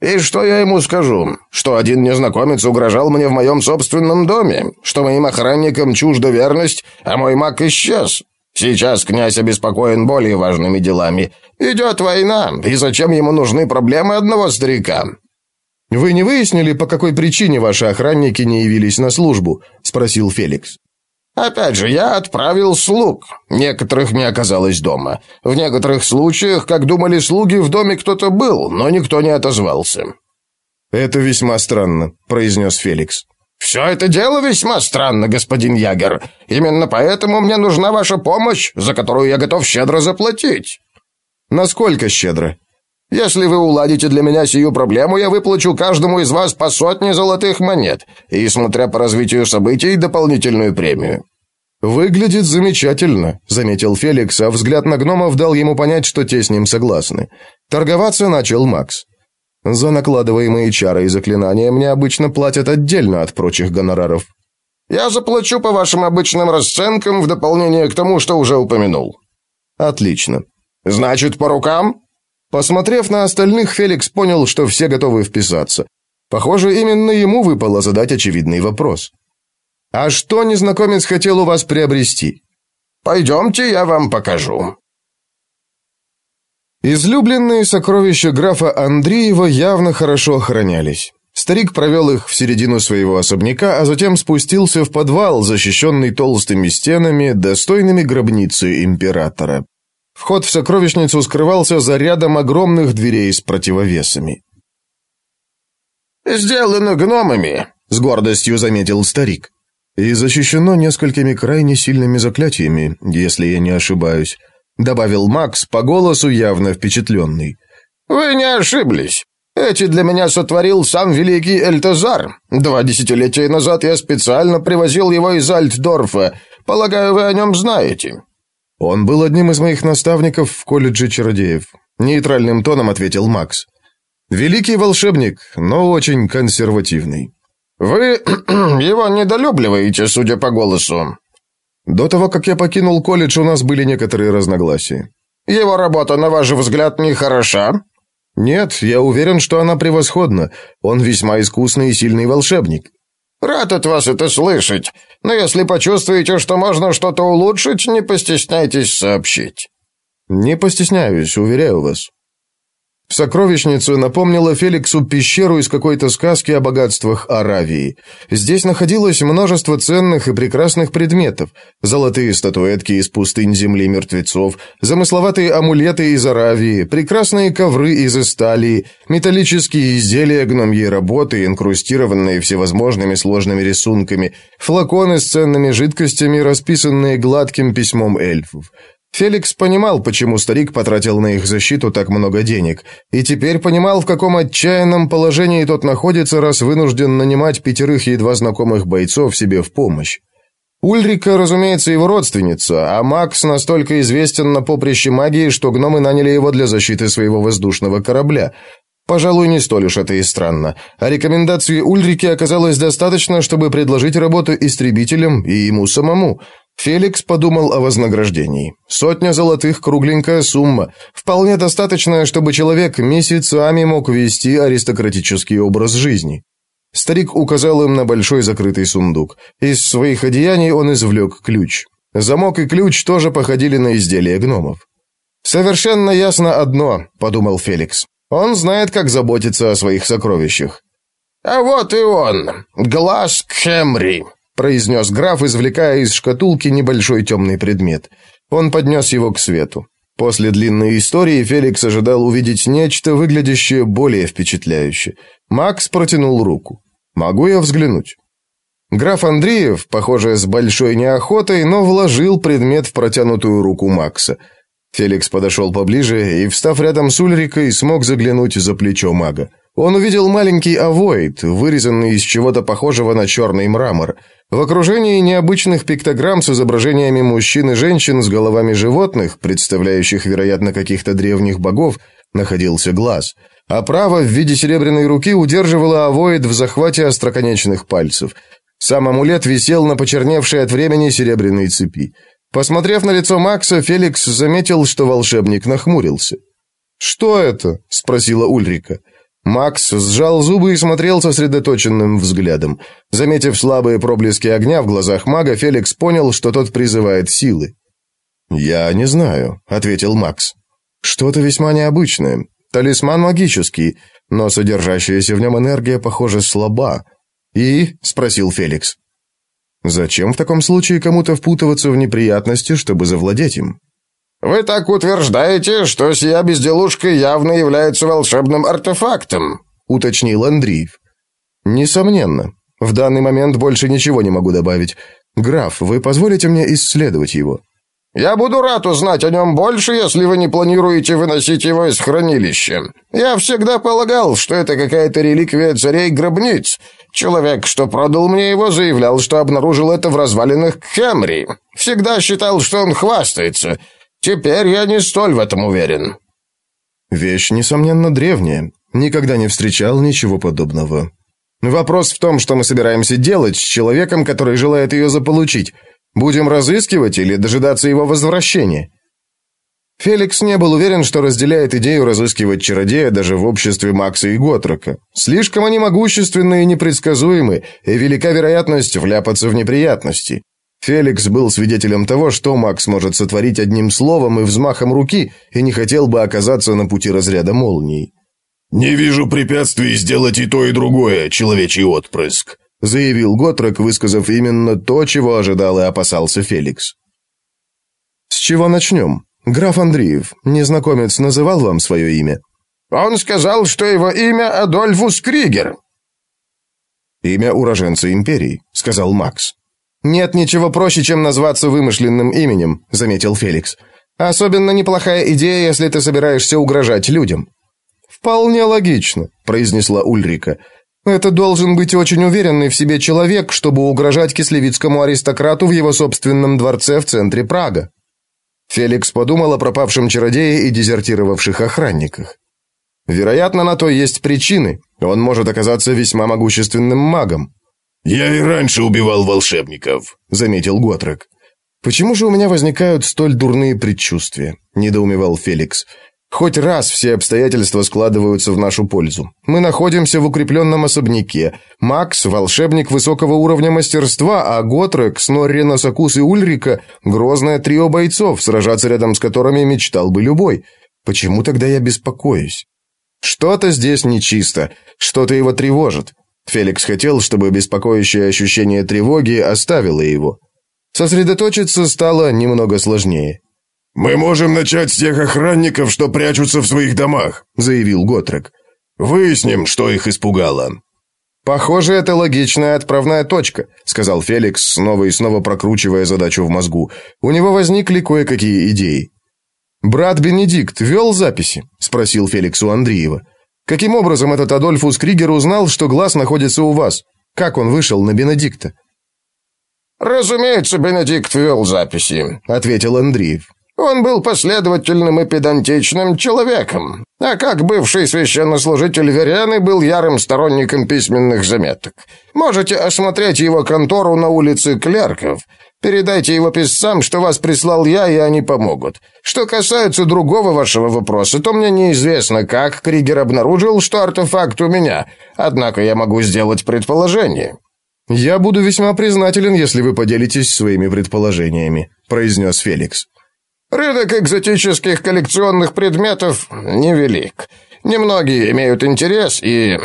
«И что я ему скажу? Что один незнакомец угрожал мне в моем собственном доме? Что моим охранникам чужда верность, а мой маг исчез? Сейчас князь обеспокоен более важными делами. Идет война, и зачем ему нужны проблемы одного старика?» «Вы не выяснили, по какой причине ваши охранники не явились на службу?» — спросил Феликс. Опять же, я отправил слуг. Некоторых не оказалось дома. В некоторых случаях, как думали слуги, в доме кто-то был, но никто не отозвался. «Это весьма странно», — произнес Феликс. «Все это дело весьма странно, господин Ягер. Именно поэтому мне нужна ваша помощь, за которую я готов щедро заплатить». «Насколько щедро?» Если вы уладите для меня сию проблему, я выплачу каждому из вас по сотне золотых монет и, смотря по развитию событий, дополнительную премию». «Выглядит замечательно», — заметил Феликс, а взгляд на гномов дал ему понять, что те с ним согласны. Торговаться начал Макс. «За накладываемые чары и заклинания мне обычно платят отдельно от прочих гонораров». «Я заплачу по вашим обычным расценкам в дополнение к тому, что уже упомянул». «Отлично». «Значит, по рукам?» Посмотрев на остальных, Феликс понял, что все готовы вписаться. Похоже, именно ему выпало задать очевидный вопрос. «А что незнакомец хотел у вас приобрести?» «Пойдемте, я вам покажу». Излюбленные сокровища графа Андреева явно хорошо охранялись. Старик провел их в середину своего особняка, а затем спустился в подвал, защищенный толстыми стенами, достойными гробницы императора. Вход в сокровищницу скрывался за рядом огромных дверей с противовесами. «Сделано гномами», — с гордостью заметил старик. «И защищено несколькими крайне сильными заклятиями, если я не ошибаюсь», — добавил Макс, по голосу явно впечатленный. «Вы не ошиблись. Эти для меня сотворил сам великий Эльтазар. Два десятилетия назад я специально привозил его из Альтдорфа. Полагаю, вы о нем знаете». «Он был одним из моих наставников в колледже чародеев», — нейтральным тоном ответил Макс. «Великий волшебник, но очень консервативный». «Вы его недолюбливаете, судя по голосу». «До того, как я покинул колледж, у нас были некоторые разногласия». «Его работа, на ваш взгляд, не хороша?» «Нет, я уверен, что она превосходна. Он весьма искусный и сильный волшебник». «Рад от вас это слышать, но если почувствуете, что можно что-то улучшить, не постесняйтесь сообщить». «Не постесняюсь, уверяю вас». Сокровищница напомнила Феликсу пещеру из какой-то сказки о богатствах Аравии. Здесь находилось множество ценных и прекрасных предметов. Золотые статуэтки из пустынь земли мертвецов, замысловатые амулеты из Аравии, прекрасные ковры из Исталии, металлические изделия гномьей работы, инкрустированные всевозможными сложными рисунками, флаконы с ценными жидкостями, расписанные гладким письмом эльфов. Феликс понимал, почему старик потратил на их защиту так много денег, и теперь понимал, в каком отчаянном положении тот находится, раз вынужден нанимать пятерых едва знакомых бойцов себе в помощь. Ульрика, разумеется, его родственница, а Макс настолько известен на поприще магии, что гномы наняли его для защиты своего воздушного корабля. Пожалуй, не столь уж это и странно. А рекомендации Ульрики оказалось достаточно, чтобы предложить работу истребителям и ему самому – Феликс подумал о вознаграждении. Сотня золотых – кругленькая сумма, вполне достаточная, чтобы человек месяцами мог вести аристократический образ жизни. Старик указал им на большой закрытый сундук. Из своих одеяний он извлек ключ. Замок и ключ тоже походили на изделия гномов. «Совершенно ясно одно», – подумал Феликс. «Он знает, как заботиться о своих сокровищах». «А вот и он, глаз Кемри», – произнес граф, извлекая из шкатулки небольшой темный предмет. Он поднес его к свету. После длинной истории Феликс ожидал увидеть нечто, выглядящее более впечатляюще. Макс протянул руку. «Могу я взглянуть?» Граф Андреев, похоже, с большой неохотой, но вложил предмет в протянутую руку Макса. Феликс подошел поближе и, встав рядом с Ульрикой, смог заглянуть за плечо мага. Он увидел маленький авоид, вырезанный из чего-то похожего на черный мрамор. В окружении необычных пиктограмм с изображениями мужчин и женщин с головами животных, представляющих, вероятно, каких-то древних богов, находился глаз. А право в виде серебряной руки удерживала авоид в захвате остроконечных пальцев. Сам амулет висел на почерневшей от времени серебряной цепи. Посмотрев на лицо Макса, Феликс заметил, что волшебник нахмурился. «Что это?» – спросила Ульрика. Макс сжал зубы и смотрел сосредоточенным взглядом. Заметив слабые проблески огня в глазах мага, Феликс понял, что тот призывает силы. «Я не знаю», — ответил Макс. «Что-то весьма необычное. Талисман магический, но содержащаяся в нем энергия, похоже, слаба. «И?» – спросил Феликс. «Зачем в таком случае кому-то впутываться в неприятности, чтобы завладеть им?» «Вы так утверждаете, что сия безделушка явно является волшебным артефактом», — уточнил Андреев. «Несомненно. В данный момент больше ничего не могу добавить. Граф, вы позволите мне исследовать его?» Я буду рад узнать о нем больше, если вы не планируете выносить его из хранилища. Я всегда полагал, что это какая-то реликвия царей-гробниц. Человек, что продал мне его, заявлял, что обнаружил это в развалинах Кемри. Всегда считал, что он хвастается. Теперь я не столь в этом уверен». «Вещь, несомненно, древняя. Никогда не встречал ничего подобного. Вопрос в том, что мы собираемся делать с человеком, который желает ее заполучить». Будем разыскивать или дожидаться его возвращения?» Феликс не был уверен, что разделяет идею разыскивать чародея даже в обществе Макса и Готрока. Слишком они могущественны и непредсказуемы, и велика вероятность вляпаться в неприятности. Феликс был свидетелем того, что Макс может сотворить одним словом и взмахом руки, и не хотел бы оказаться на пути разряда молний. «Не вижу препятствий сделать и то, и другое, человечий отпрыск», заявил Готрек, высказав именно то, чего ожидал и опасался Феликс. «С чего начнем? Граф Андреев, незнакомец называл вам свое имя?» «Он сказал, что его имя Адольфус Кригер». «Имя уроженца империи», — сказал Макс. «Нет ничего проще, чем назваться вымышленным именем», — заметил Феликс. «Особенно неплохая идея, если ты собираешься угрожать людям». «Вполне логично», — произнесла Ульрика. Это должен быть очень уверенный в себе человек, чтобы угрожать кислевицкому аристократу в его собственном дворце в центре Прага. Феликс подумал о пропавшем чародее и дезертировавших охранниках. Вероятно, на то есть причины. Он может оказаться весьма могущественным магом. «Я и раньше убивал волшебников», — заметил Готрек. «Почему же у меня возникают столь дурные предчувствия?» – недоумевал Феликс. Хоть раз все обстоятельства складываются в нашу пользу. Мы находимся в укрепленном особняке. Макс – волшебник высокого уровня мастерства, а Готрек, Снорри, Носокус и Ульрика – грозное трио бойцов, сражаться рядом с которыми мечтал бы любой. Почему тогда я беспокоюсь? Что-то здесь нечисто, что-то его тревожит. Феликс хотел, чтобы беспокоящее ощущение тревоги оставило его. Сосредоточиться стало немного сложнее. «Мы можем начать с тех охранников, что прячутся в своих домах», — заявил Готрек. «Выясним, что их испугало». «Похоже, это логичная отправная точка», — сказал Феликс, снова и снова прокручивая задачу в мозгу. У него возникли кое-какие идеи. «Брат Бенедикт вел записи?» — спросил Феликс у Андреева. «Каким образом этот Адольфус Кригер узнал, что глаз находится у вас? Как он вышел на Бенедикта?» «Разумеется, Бенедикт вел записи», — ответил Андреев. Он был последовательным и педантичным человеком, а как бывший священнослужитель Верены был ярым сторонником письменных заметок. Можете осмотреть его контору на улице Клерков. Передайте его писцам, что вас прислал я, и они помогут. Что касается другого вашего вопроса, то мне неизвестно, как Кригер обнаружил, что артефакт у меня, однако я могу сделать предположение». «Я буду весьма признателен, если вы поделитесь своими предположениями», — произнес Феликс. Рынок экзотических коллекционных предметов невелик. Немногие имеют интерес и,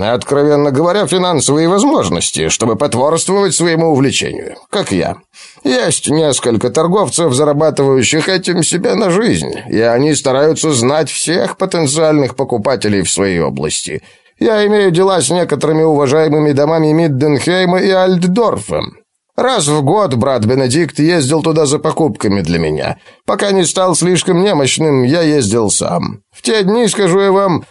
откровенно говоря, финансовые возможности, чтобы потворствовать своему увлечению, как я. Есть несколько торговцев, зарабатывающих этим себе на жизнь, и они стараются знать всех потенциальных покупателей в своей области. Я имею дела с некоторыми уважаемыми домами Мидденхейма и Альтдорфа. Раз в год брат Бенедикт ездил туда за покупками для меня. Пока не стал слишком немощным, я ездил сам. В те дни, скажу я вам,